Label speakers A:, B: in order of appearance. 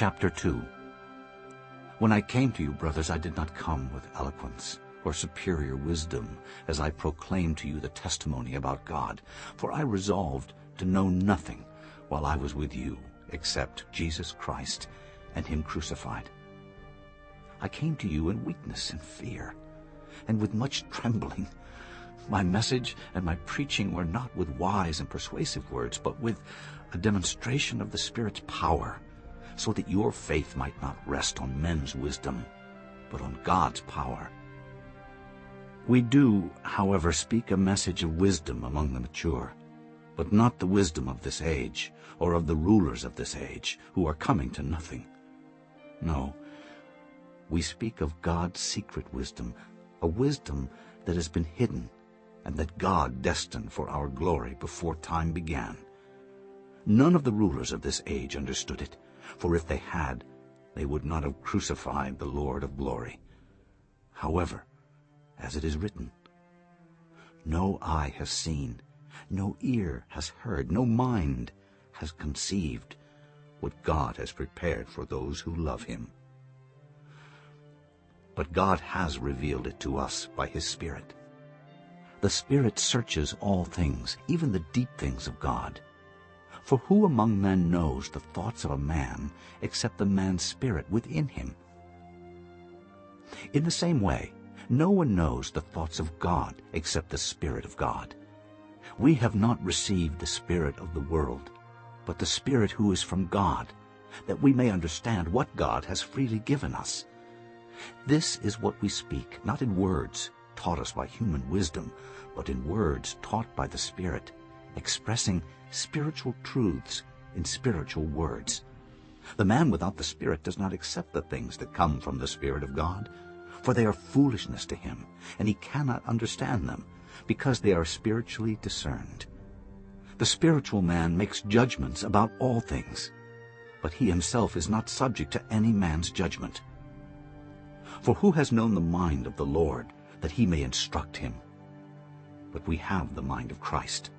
A: Chapter 2 When I came to you, brothers, I did not come with eloquence or superior wisdom as I proclaimed to you the testimony about God, for I resolved to know nothing while I was with you except Jesus Christ and him crucified. I came to you in weakness and fear, and with much trembling. My message and my preaching were not with wise and persuasive words, but with a demonstration of the Spirit's power, so that your faith might not rest on men's wisdom, but on God's power. We do, however, speak a message of wisdom among the mature, but not the wisdom of this age, or of the rulers of this age, who are coming to nothing. No, we speak of God's secret wisdom, a wisdom that has been hidden, and that God destined for our glory before time began. None of the rulers of this age understood it, for if they had, they would not have crucified the Lord of glory. However, as it is written, No eye has seen, no ear has heard, no mind has conceived what God has prepared for those who love him. But God has revealed it to us by his Spirit. The Spirit searches all things, even the deep things of God. For who among men knows the thoughts of a man except the man's spirit within him? In the same way, no one knows the thoughts of God except the Spirit of God. We have not received the Spirit of the world, but the Spirit who is from God, that we may understand what God has freely given us. This is what we speak, not in words taught us by human wisdom, but in words taught by the Spirit, expressing spiritual truths in spiritual words. The man without the Spirit does not accept the things that come from the Spirit of God, for they are foolishness to him, and he cannot understand them, because they are spiritually discerned. The spiritual man makes judgments about all things, but he himself is not subject to any man's judgment. For who has known the mind of the Lord, that he may instruct him? But we have the mind of Christ.